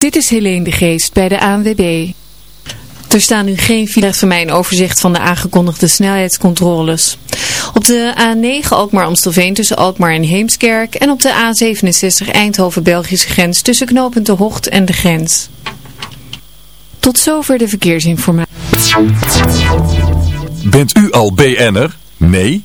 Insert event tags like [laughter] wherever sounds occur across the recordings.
Dit is Helene de Geest bij de ANWB. Er staan nu geen files van mij een overzicht van de aangekondigde snelheidscontroles. Op de A9 Alkmaar-Amstelveen tussen Alkmaar en Heemskerk en op de A67 Eindhoven-Belgische grens tussen knooppunt de Hocht en de grens. Tot zover de verkeersinformatie. Bent u al BN'er? Nee?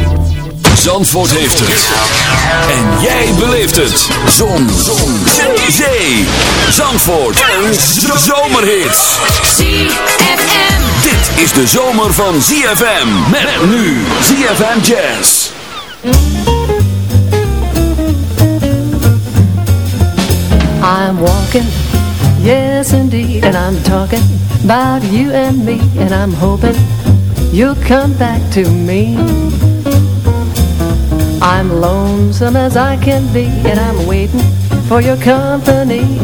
Zandvoort heeft het. En jij beleeft het. Zon. Zon. Zee. Zandvoort. Een zomerhit. ZFM. Dit is de zomer van ZFM. Met nu ZFM Jazz. I'm walking, yes indeed, and I'm talking about you and me, and I'm hoping you'll come back to me. I'm lonesome as I can be, and I'm waiting for your company.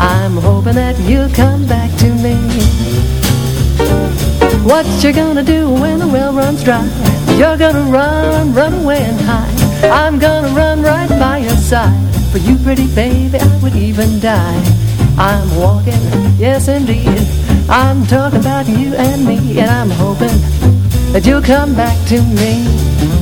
I'm hoping that you'll come back to me. What you gonna do when the well runs dry? You're gonna run, run away and hide. I'm gonna run right by your side. For you, pretty baby, I would even die. I'm walking, yes indeed. I'm talking about you and me, and I'm hoping that you'll come back to me.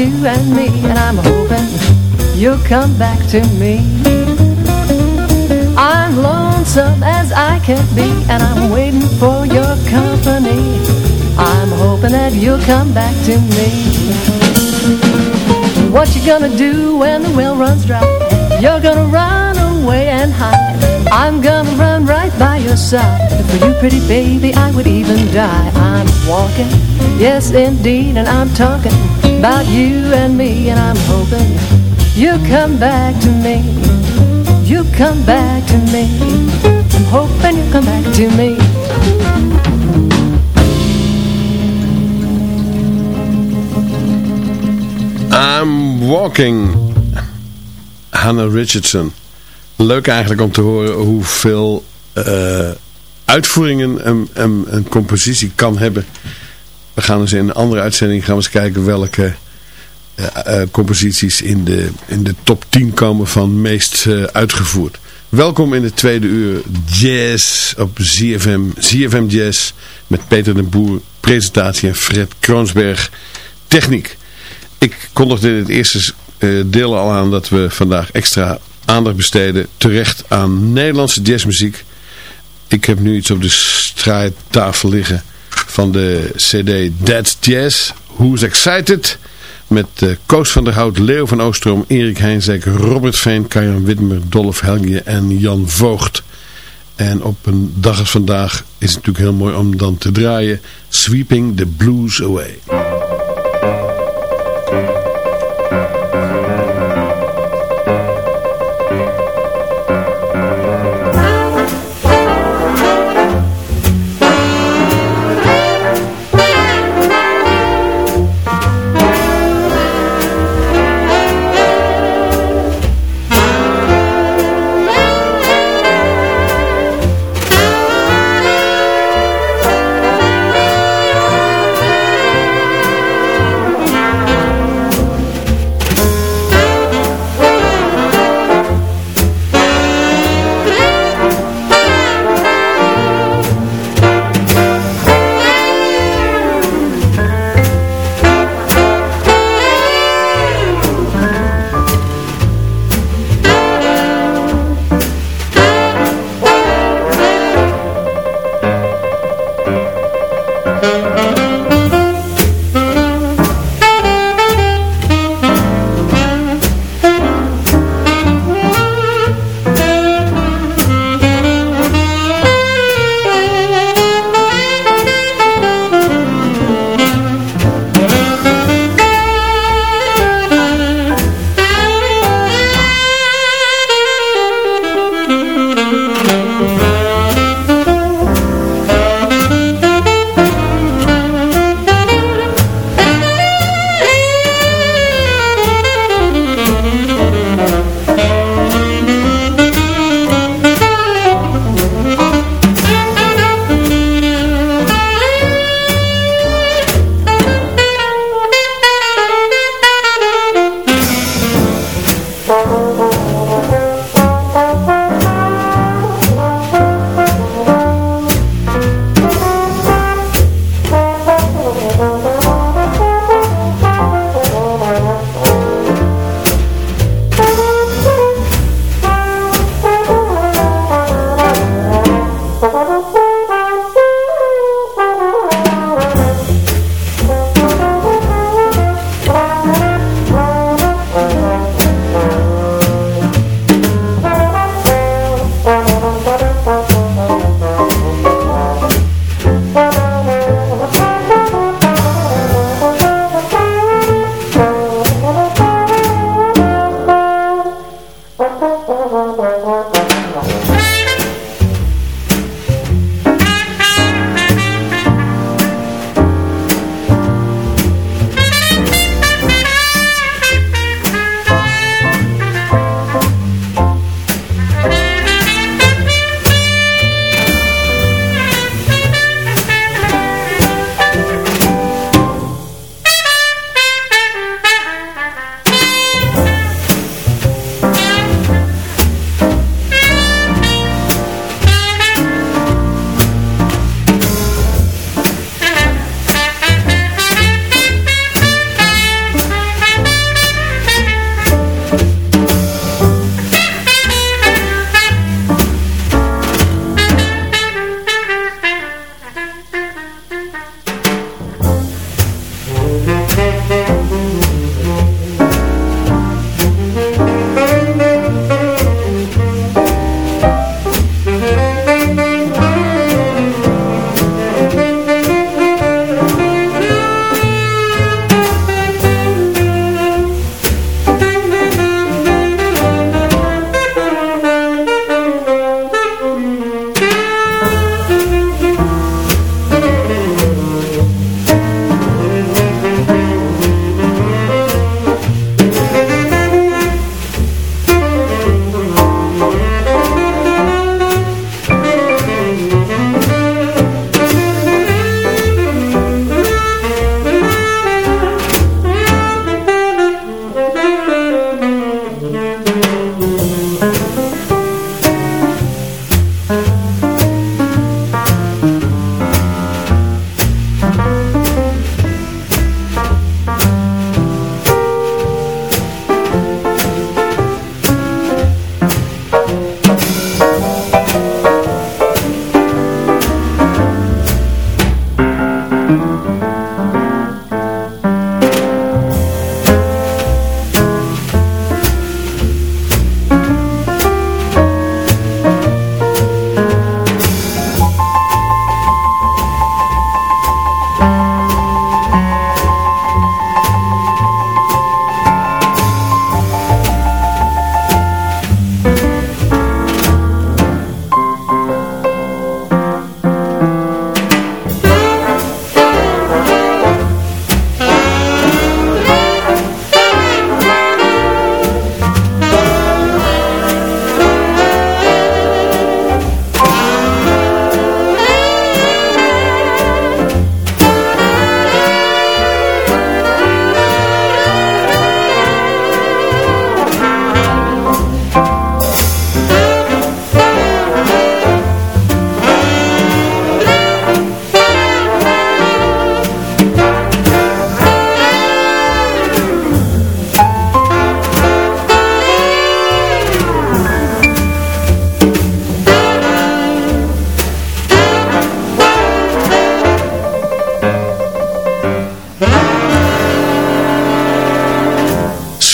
You and me, and I'm hoping you'll come back to me. I'm lonesome as I can be, and I'm waiting for your company. I'm hoping that you'll come back to me. What you gonna do when the well runs dry? You're gonna run away and hide. I'm gonna run right by your side. For you, pretty baby, I would even die. I'm walking, yes, indeed, and I'm talking about you and me, and I'm hoping you come back to me. You come back to me. I'm hoping you come back to me. I'm Walking. Hannah Richardson. Leuk eigenlijk om te horen hoeveel eh, uitvoeringen een, een, een compositie kan hebben. We gaan dus in een andere uitzending gaan we eens kijken welke eh, eh, composities in de, in de top 10 komen van meest eh, uitgevoerd. Welkom in de tweede uur Jazz op ZFM, ZFM Jazz met Peter den Boer, presentatie en Fred Kroonsberg, techniek. Ik kondigde in het eerste deel al aan dat we vandaag extra aandacht besteden terecht aan Nederlandse jazzmuziek. Ik heb nu iets op de straaitafel liggen van de cd That's Jazz, Who's Excited... Met uh, Koos van der Hout, Leo van Oostrom, Erik Heinzek, Robert Veen, Kajan Witmer, Dolf Helge en Jan Voogd. En op een dag als vandaag is het natuurlijk heel mooi om dan te draaien Sweeping the Blues Away.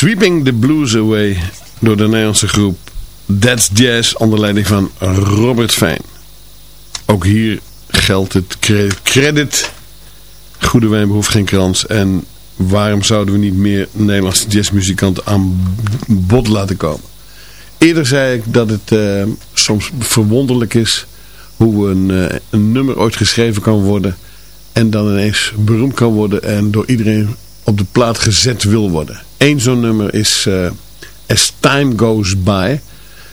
Keeping the Blues Away door de Nederlandse groep That's Jazz onder leiding van Robert Fijn. Ook hier geldt het credit. Goede wijn behoeft geen krans. En waarom zouden we niet meer Nederlandse jazzmuzikanten aan bod laten komen? Eerder zei ik dat het uh, soms verwonderlijk is hoe een, uh, een nummer ooit geschreven kan worden en dan ineens beroemd kan worden en door iedereen op de plaat gezet wil worden. Eén zo'n nummer is uh, As Time Goes By.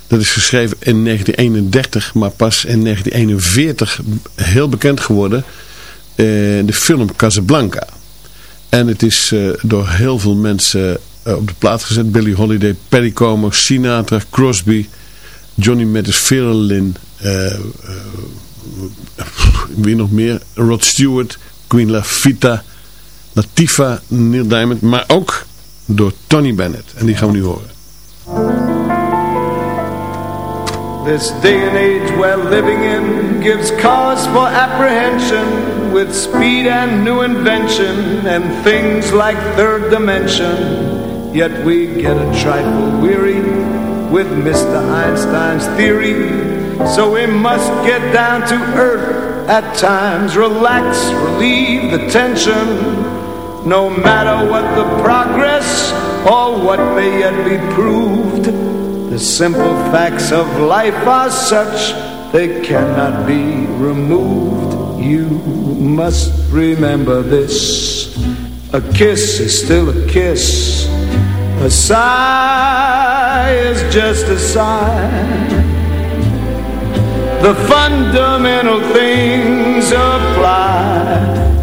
Dat is geschreven in 1931, maar pas in 1941 heel bekend geworden. Uh, de film Casablanca. En het is uh, door heel veel mensen op de plaat gezet. Billy Holiday, Perry Como, Sinatra, Crosby, Johnny Mathis, Lynn, wie nog meer? Rod Stewart, Queen Lafitta, Latifa, Neil Diamond, maar ook door Tony Bennett. En die gaan we nu horen. This day and age we're living in gives cause for apprehension with speed and new invention and things like third dimension. Yet we get a trifle weary with Mr. Einstein's theory. So we must get down to earth at times, relax, relieve the tension. No matter what the progress or what may yet be proved, the simple facts of life are such they cannot be removed. You must remember this. A kiss is still a kiss. A sigh is just a sigh. The fundamental things apply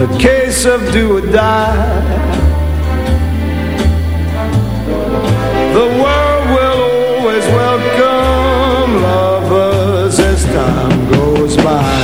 A case of do or die The world will always welcome lovers as time goes by.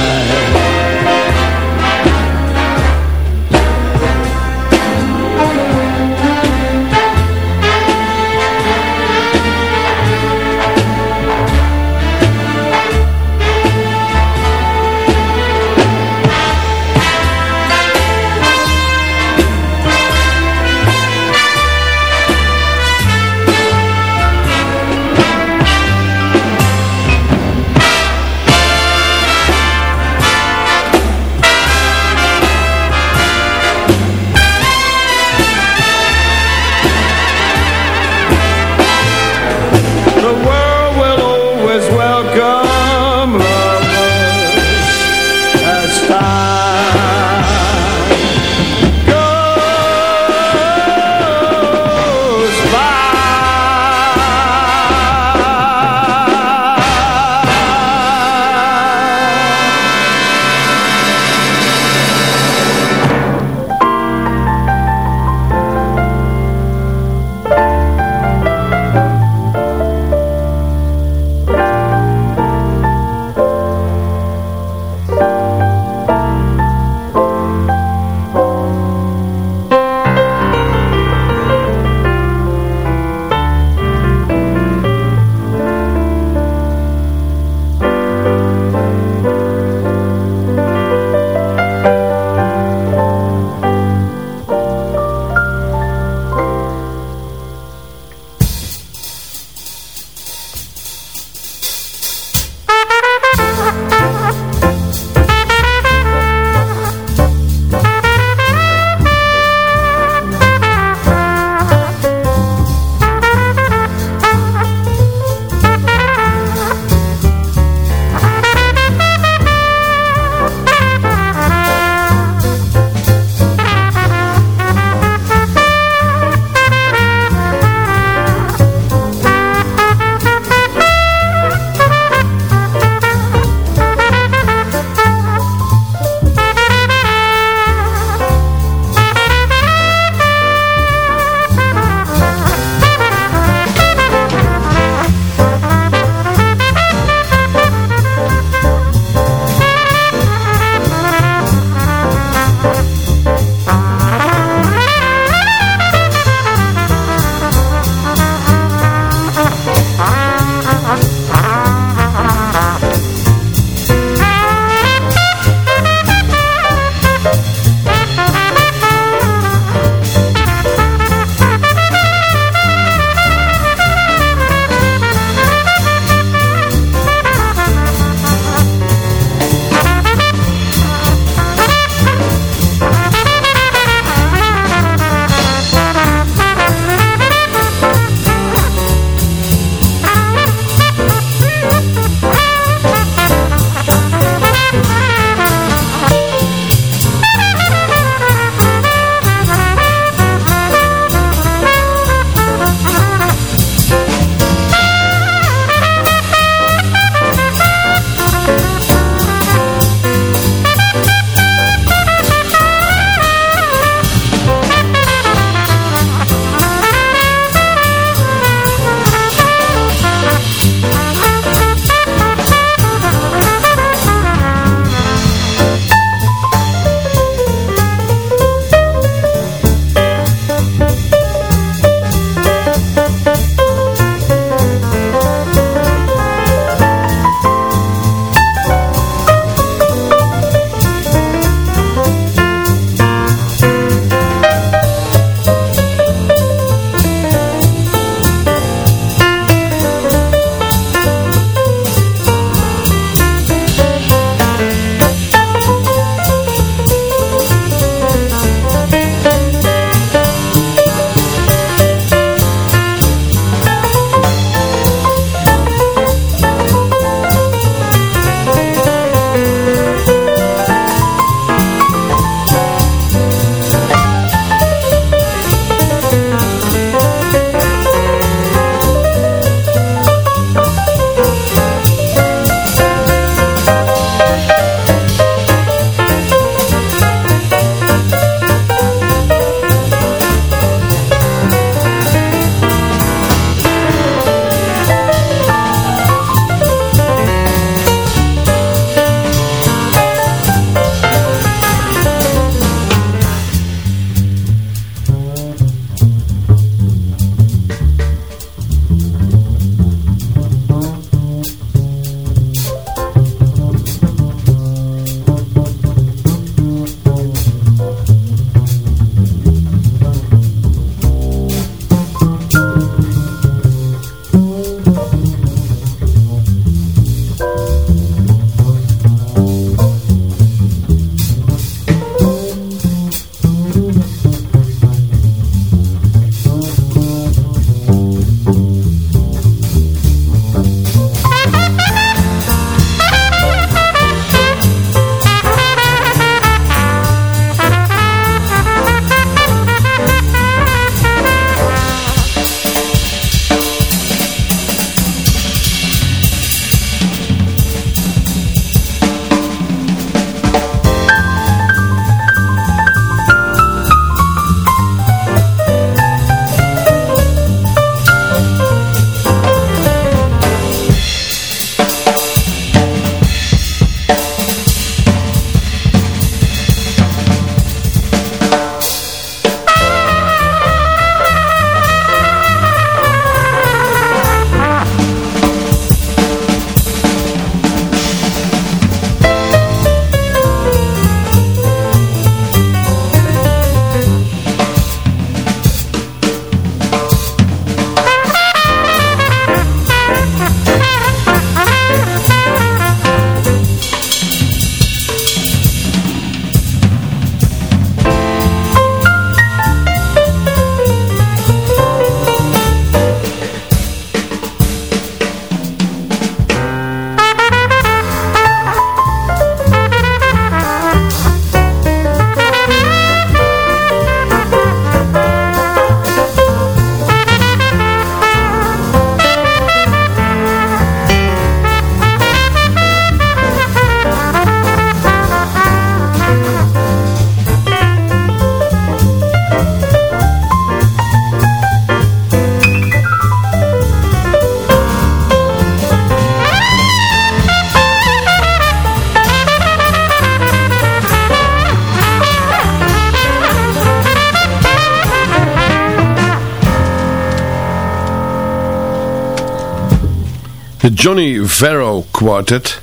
De Johnny Varro Quartet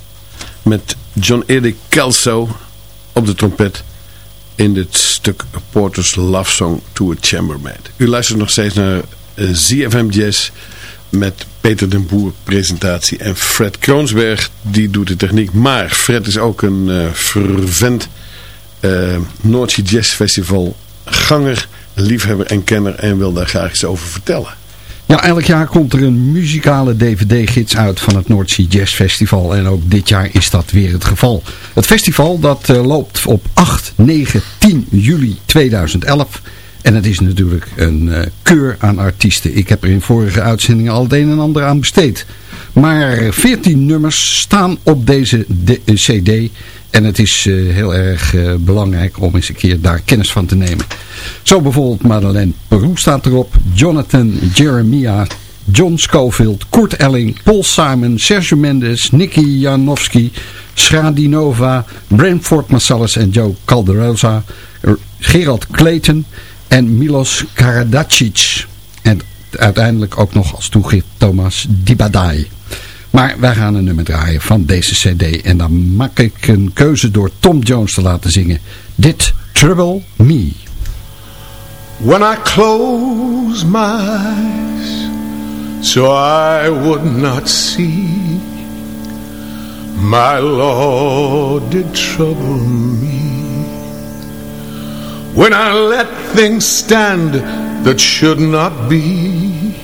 met John Eric Kelso op de trompet in dit stuk Porter's Love Song to a Chambermaid. U luistert nog steeds naar eh, ZFM Jazz met Peter den Boer presentatie en Fred Kroonsberg die doet de techniek. Maar Fred is ook een uh, fervent uh, Noordzee Jazz Festival ganger, liefhebber en kenner en wil daar graag iets over vertellen. Ja, elk jaar komt er een muzikale dvd-gids uit van het Noordzee Jazz Festival. En ook dit jaar is dat weer het geval. Het festival dat uh, loopt op 8, 9, 10 juli 2011. En het is natuurlijk een uh, keur aan artiesten. Ik heb er in vorige uitzendingen al het een en ander aan besteed. Maar 14 nummers staan op deze cd. En het is uh, heel erg uh, belangrijk om eens een keer daar kennis van te nemen. Zo bijvoorbeeld Madeleine Peru staat erop. Jonathan Jeremiah, John Schofield, Kurt Elling, Paul Simon, Sergio Mendes, Nicky Janowski, Schradinova, Brentford Marsalis en Joe Calderosa, Gerald Clayton en Milos Karadacic. En uiteindelijk ook nog als toegift Thomas Dibadai. Maar wij gaan een nummer draaien van deze cd. En dan maak ik een keuze door Tom Jones te laten zingen. Dit Trouble Me. When I close my eyes So I would not see My Lord did trouble me When I let things stand that should not be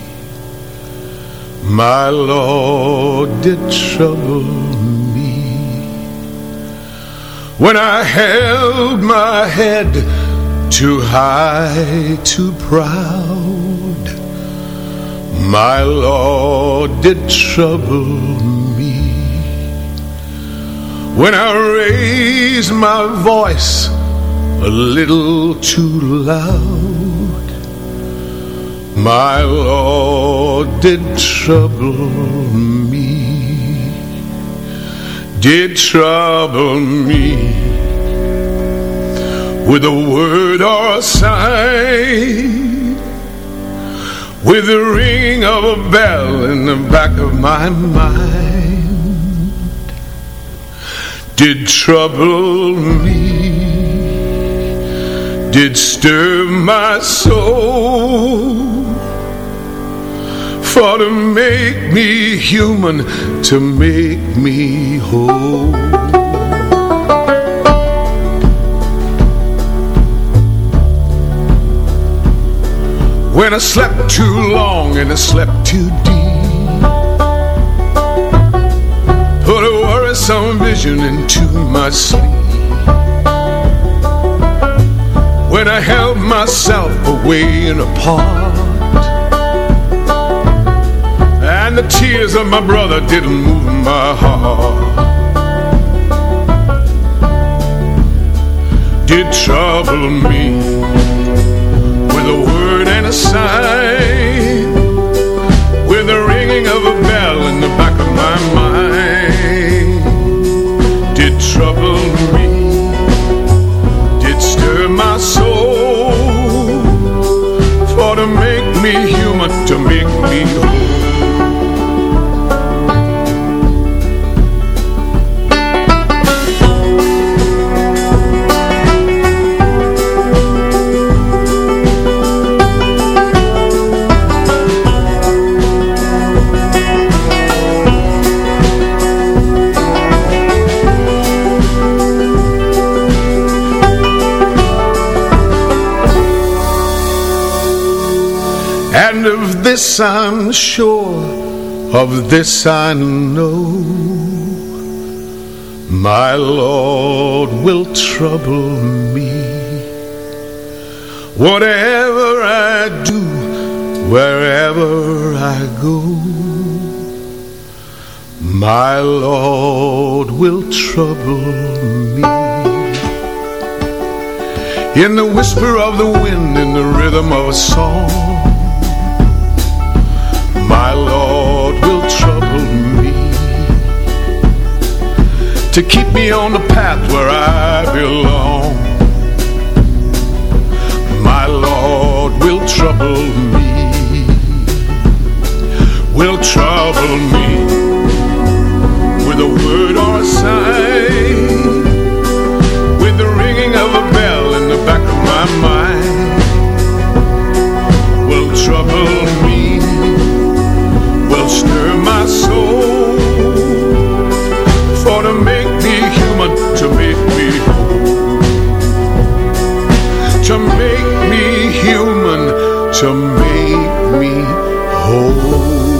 My Lord did trouble me. When I held my head too high, too proud My Lord did trouble me. When I raised my voice a little too loud my Lord did trouble me, did trouble me with a word or a sign, with the ring of a bell in the back of my mind, did trouble me, did stir my soul for to make me human, to make me whole. When I slept too long and I slept too deep Put a worrisome vision into my sleep When I held myself away and apart and the tears of my brother didn't move my heart. Did trouble me With a word and a sign this I'm sure, of this I know. My Lord will trouble me. Whatever I do, wherever I go, my Lord will trouble me. In the whisper of the wind, in the rhythm of a song to keep me on the path where I belong. My Lord will trouble me, will trouble me with a word or a sign, with the ringing of a bell in the back of my mind. Will trouble me, will stir my soul to make me human, to make me whole. To make me human, to make me whole.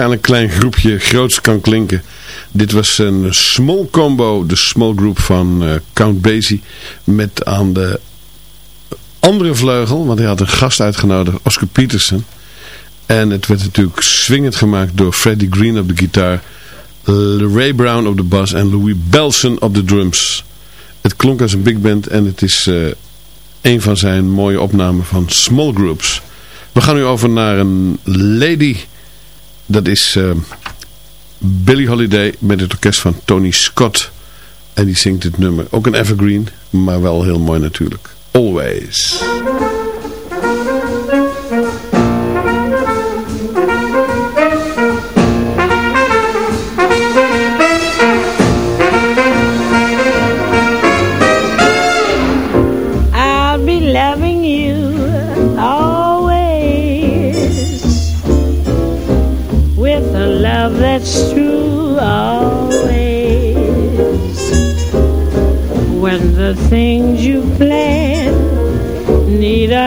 Onwaarschijnlijk klein groepje groots kan klinken. Dit was een small combo, de small group van uh, Count Basie. Met aan de andere vleugel, want hij had een gast uitgenodigd, Oscar Peterson. En het werd natuurlijk swingend gemaakt door Freddie Green op de gitaar. Ray Brown op de bas en Louis Belson op de drums. Het klonk als een big band en het is uh, een van zijn mooie opnamen van small groups. We gaan nu over naar een lady. Dat is uh, Billie Holiday met het orkest van Tony Scott. En die zingt het nummer. Ook een evergreen, maar wel heel mooi natuurlijk. Always.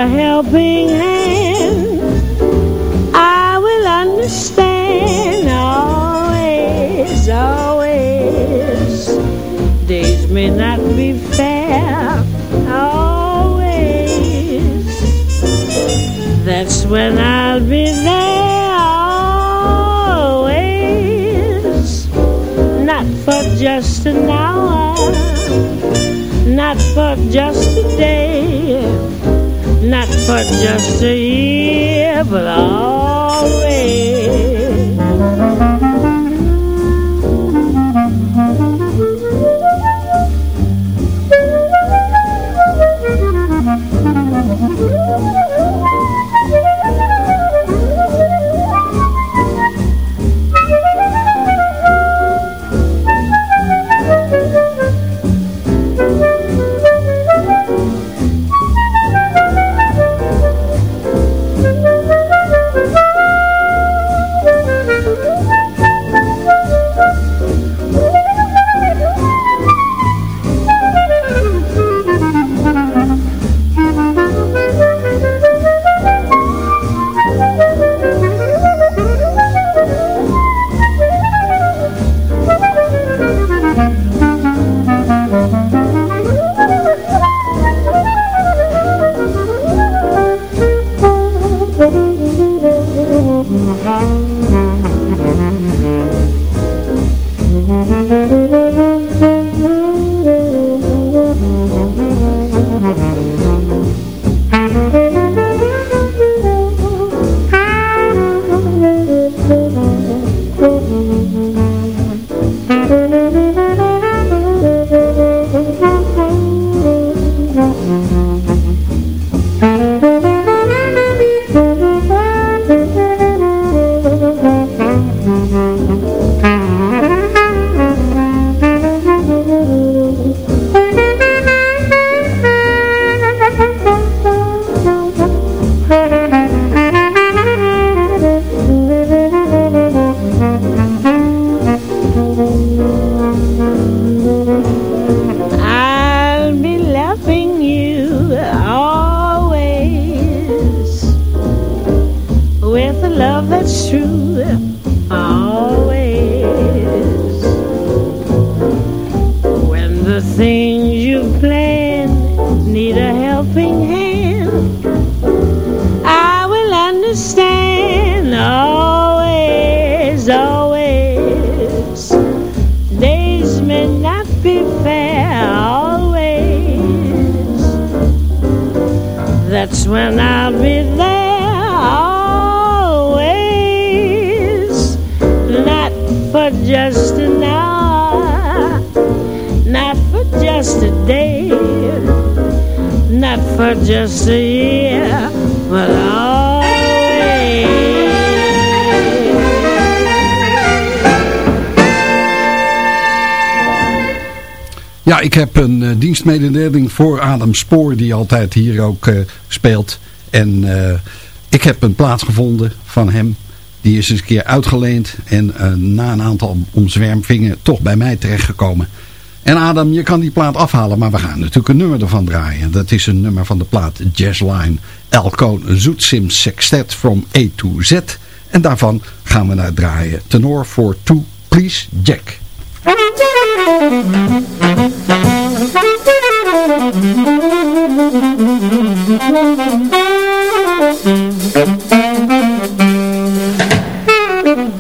A helping hand, I will understand always, always. Days may not be fair, always. That's when I'll be there, always. Not for just an hour, not for just a day, for just a year, but always. Thank the things you planned need a helping hand, I will understand always, always. Days may not be fair always. That's when I'll be for just a year. Ja, ik heb een eh, dienstmededeling voor Adam Spoor die altijd hier ook eh, speelt. En eh, ik heb een plaats gevonden van hem. Die is eens een keer uitgeleend en na een aantal omzwermvingen toch bij mij terechtgekomen. En Adam, je kan die plaat afhalen, maar we gaan natuurlijk een nummer ervan draaien. Dat is een nummer van de plaat Jazzline Elko Zoetsim Sextet from A to Z. En daarvan gaan we naar draaien. Tenor for Two Please Jack. [laughs]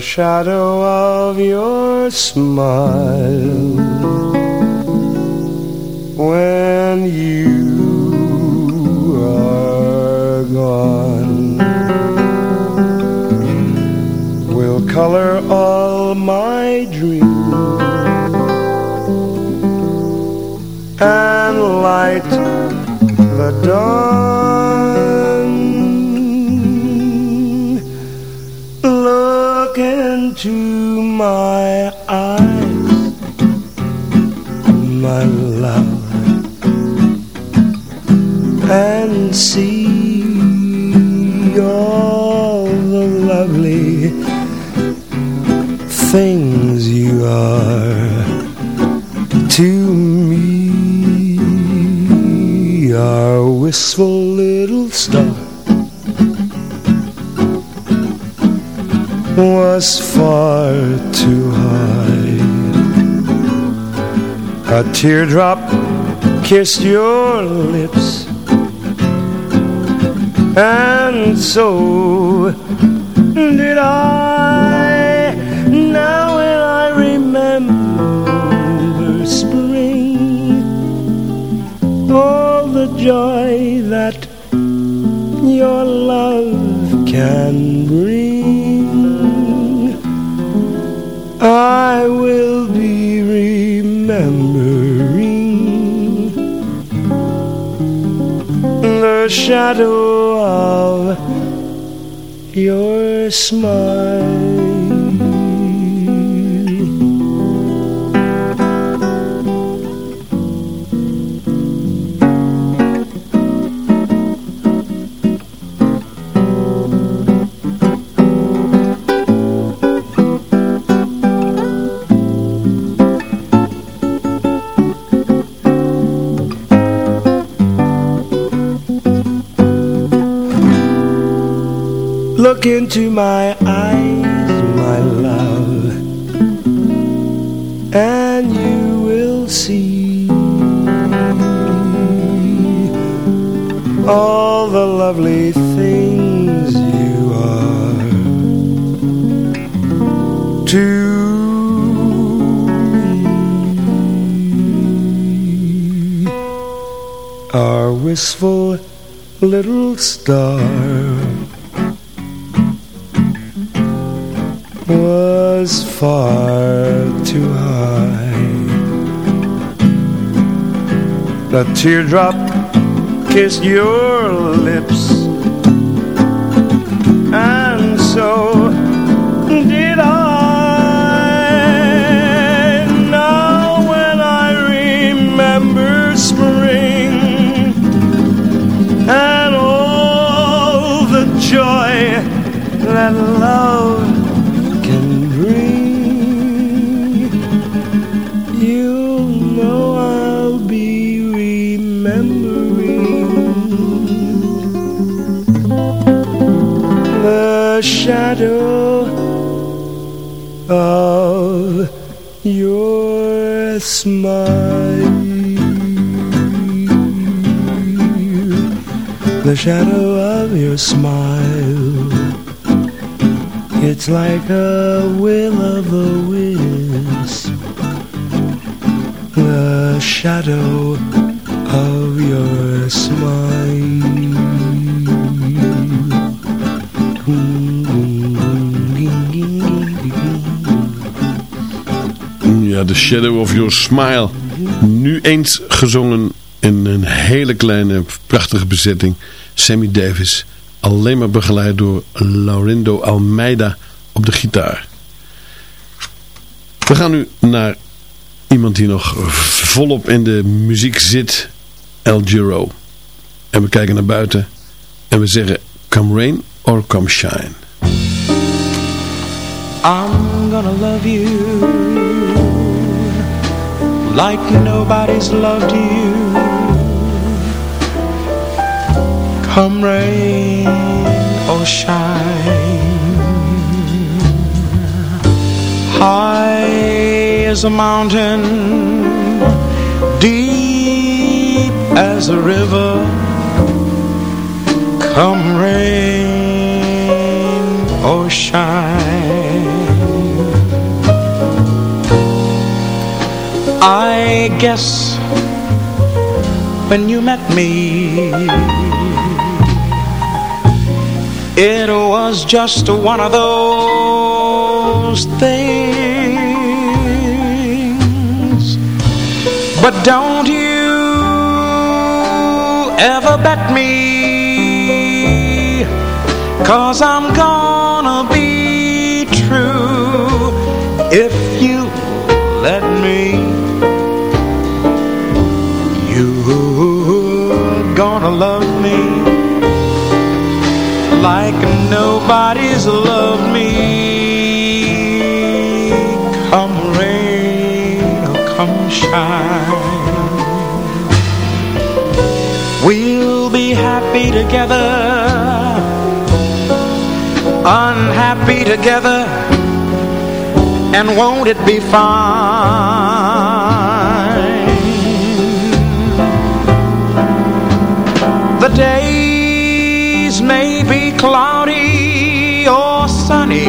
Shadow of your smile. When you are gone will color all my dreams and light the dawn into my eyes my love and see all the lovely things you are to me, our wistful little star was far too high. A teardrop kissed your lips and so did I. Now when I remember spring, all the joy that your love can bring, I will be remembering the shadow of your smile. Look into my eyes, my love, and you will see all the lovely things you are to. Our wistful little star far too high. The teardrop kissed your lips, and so did I. Now, when I remember spring and all the joy that love shadow of your smile. The shadow of your smile. It's like a will of the wisp, the shadow of your smile. Ja, The Shadow of Your Smile. Nu eens gezongen in een hele kleine, prachtige bezetting. Sammy Davis, alleen maar begeleid door Laurindo Almeida op de gitaar. We gaan nu naar iemand die nog volop in de muziek zit, El Giro. En we kijken naar buiten en we zeggen, come rain or come shine. I'm gonna love you like nobody's loved you. Come rain or shine, high as a mountain, deep as a river. Come rain or shine. I guess when you met me It was just one of those things. But don't you ever bet me Cause I'm gonna be true If you let me You're gonna love me Like nobody's loved me. Come rain or come shine. We'll be happy together Unhappy together And won't it be fine cloudy or sunny.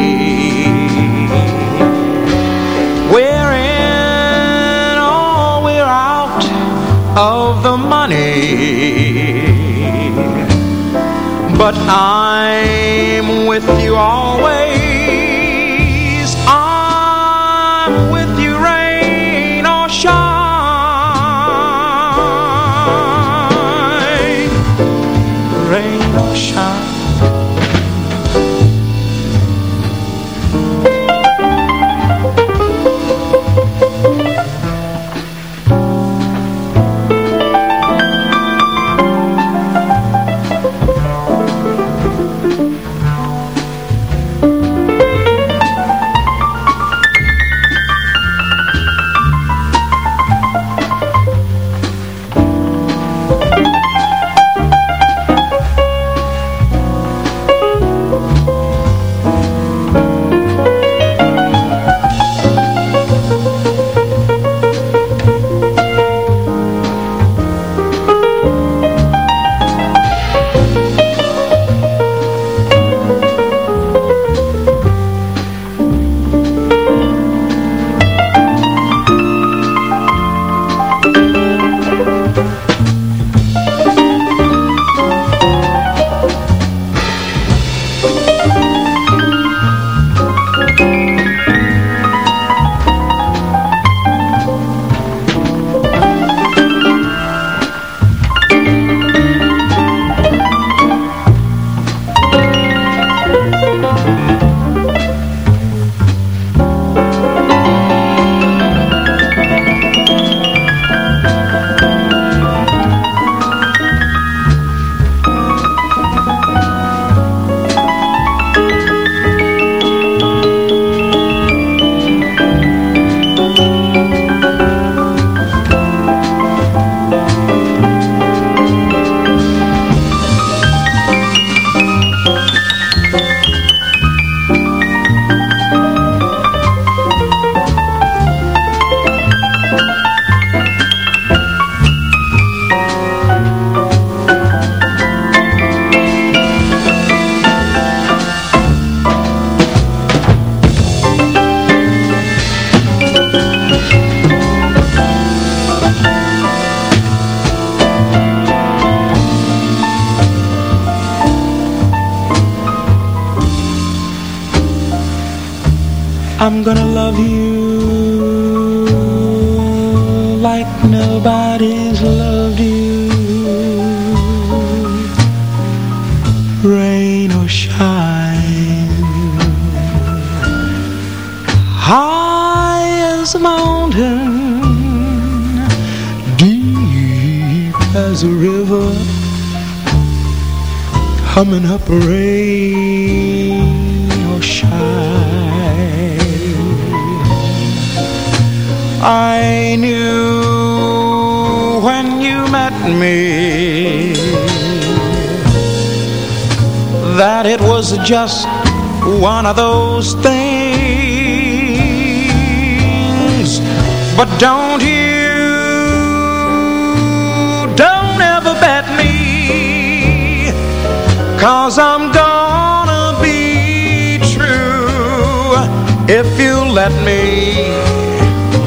We're in or we're out of the money. But I'm with you always. I'm with you rain or shine. Rain or shine As a river Coming up rain or shine. I knew when you met me That it was just one of those things. But don't you, Cause I'm gonna be true If you let me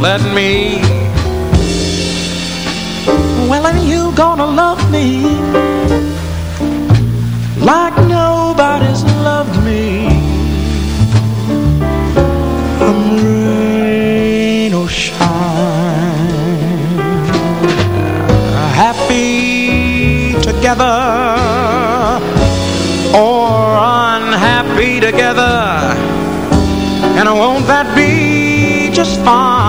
let me, telling you gonna love me like nobody's loved me. Come rain or shine, happy together together, and won't that be just fine?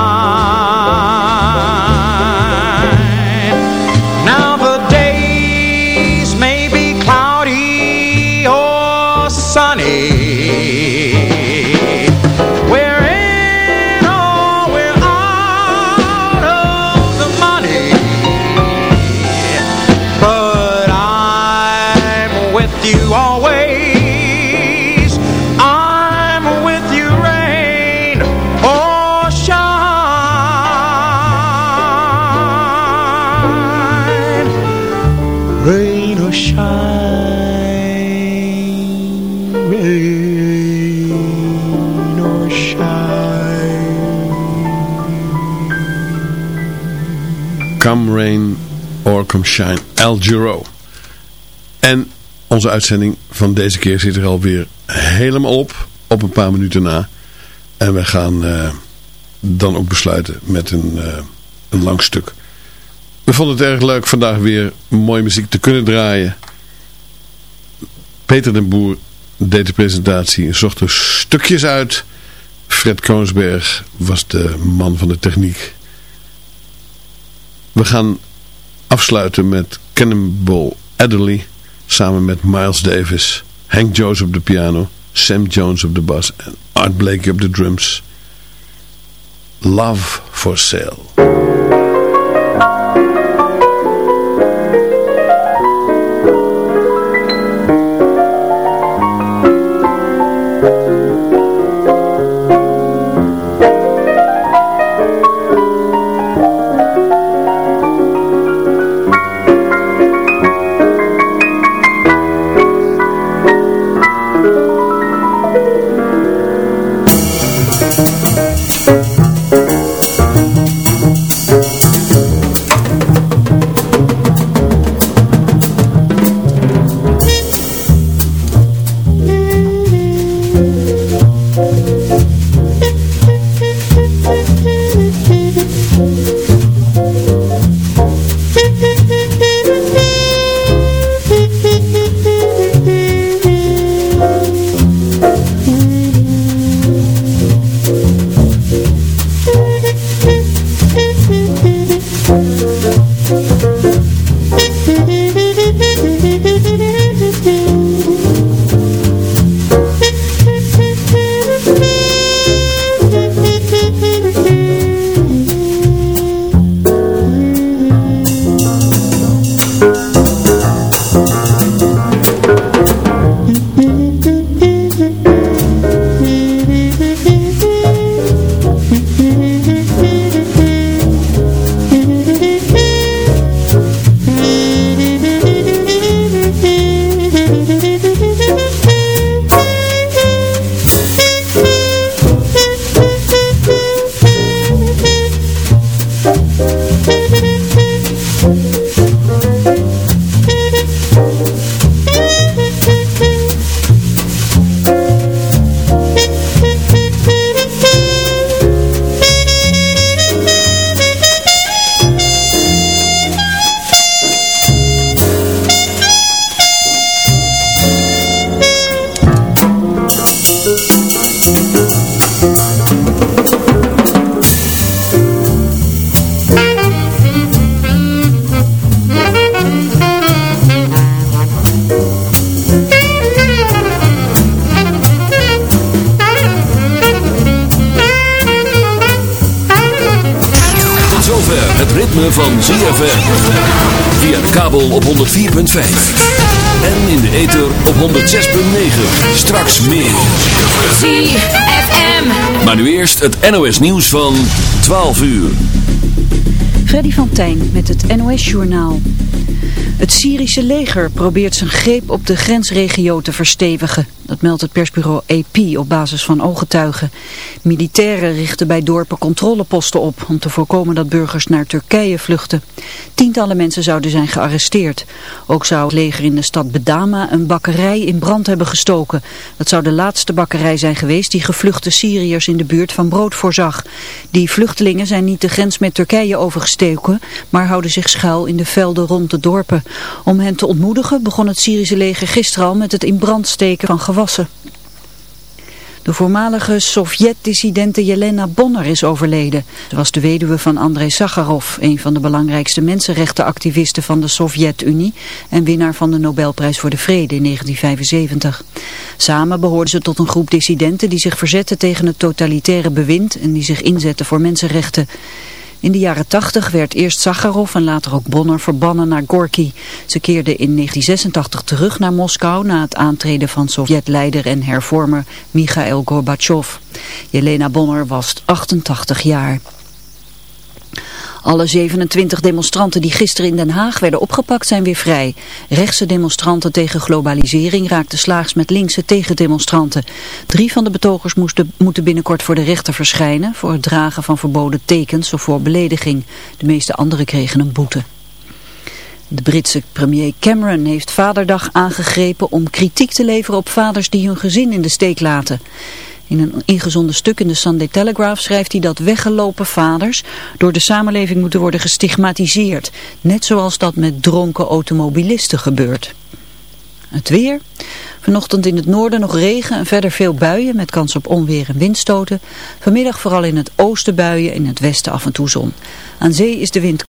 Come Rain or Come Shine, El Giro. En onze uitzending van deze keer zit er alweer helemaal op, op een paar minuten na. En we gaan eh, dan ook besluiten met een, eh, een lang stuk. We vonden het erg leuk vandaag weer mooie muziek te kunnen draaien. Peter den Boer deed de presentatie en zocht er stukjes uit. Fred Kroonsberg was de man van de techniek. We gaan afsluiten met Cannonball Adderley samen met Miles Davis, Hank Jones op de piano, Sam Jones op de bas en Art Blakey op de drums. Love for Sale. Het NOS nieuws van 12 uur. Freddy van Tijn met het NOS-journaal. Het Syrische leger probeert zijn greep op de grensregio te verstevigen. Dat meldt het persbureau AP op basis van ooggetuigen. Militairen richten bij dorpen controleposten op om te voorkomen dat burgers naar Turkije vluchten. Tientallen mensen zouden zijn gearresteerd. Ook zou het leger in de stad Bedama een bakkerij in brand hebben gestoken. Dat zou de laatste bakkerij zijn geweest die gevluchte Syriërs in de buurt van brood voorzag. Die vluchtelingen zijn niet de grens met Turkije overgestoken, maar houden zich schuil in de velden rond de dorpen. Om hen te ontmoedigen begon het Syrische leger gisteren al met het in brand steken van De voormalige Sovjet-dissidente Jelena Bonner is overleden. Ze was de weduwe van Andrei Sakharov, een van de belangrijkste mensenrechtenactivisten van de Sovjet-Unie en winnaar van de Nobelprijs voor de Vrede in 1975. Samen behoorden ze tot een groep dissidenten die zich verzetten tegen het totalitaire bewind en die zich inzetten voor mensenrechten. In de jaren 80 werd eerst Sakharov en later ook Bonner verbannen naar Gorky. Ze keerde in 1986 terug naar Moskou na het aantreden van Sovjetleider en hervormer Mikhail Gorbachev. Jelena Bonner was 88 jaar. Alle 27 demonstranten die gisteren in Den Haag werden opgepakt zijn weer vrij. Rechtse demonstranten tegen globalisering raakten slaags met linkse tegendemonstranten. Drie van de betogers moesten, moeten binnenkort voor de rechter verschijnen... voor het dragen van verboden tekens of voor belediging. De meeste anderen kregen een boete. De Britse premier Cameron heeft vaderdag aangegrepen om kritiek te leveren op vaders die hun gezin in de steek laten. In een ingezonden stuk in de Sunday Telegraph schrijft hij dat weggelopen vaders door de samenleving moeten worden gestigmatiseerd. Net zoals dat met dronken automobilisten gebeurt. Het weer. Vanochtend in het noorden nog regen en verder veel buien met kans op onweer en windstoten. Vanmiddag vooral in het oosten buien, in het westen af en toe zon. Aan zee is de wind